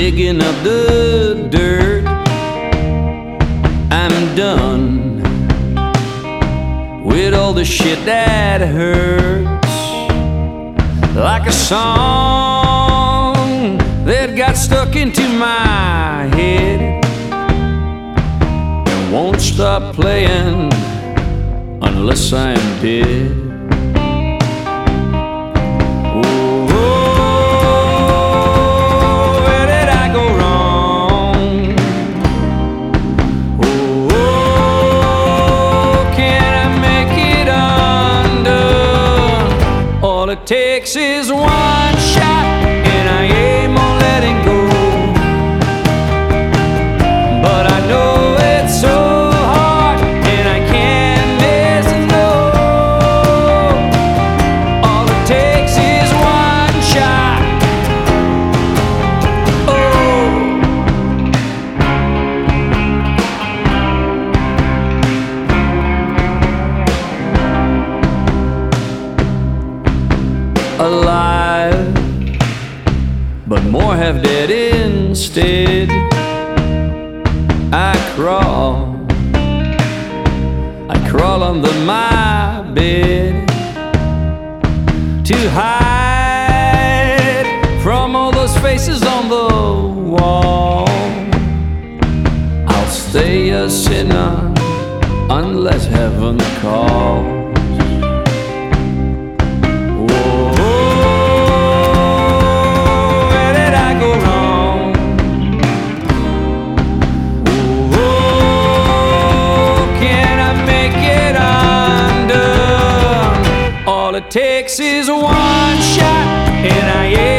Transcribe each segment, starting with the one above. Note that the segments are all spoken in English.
digging up the dirt. I'm done with all the shit that hurts. Like a song that got stuck into my head and won't stop playing unless I'm dead. Takes is one shot, and I aim on letting go. But more have dead instead. I crawl, I crawl under my bed to hide from all those faces on the wall. I'll stay a sinner unless heaven calls. All it takes is one shot, and I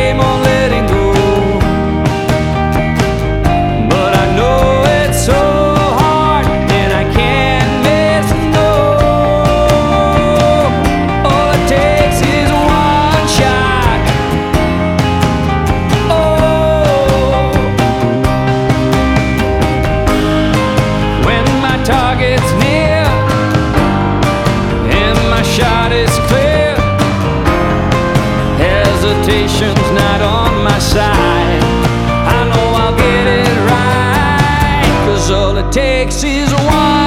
side. I know I'll get it right, 'cause all it takes is one.